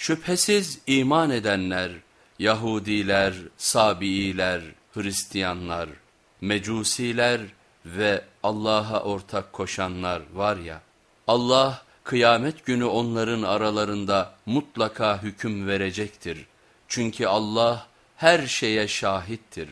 Şüphesiz iman edenler, Yahudiler, Sabiiler, Hristiyanlar, Mecusiler ve Allah'a ortak koşanlar var ya, Allah kıyamet günü onların aralarında mutlaka hüküm verecektir. Çünkü Allah her şeye şahittir.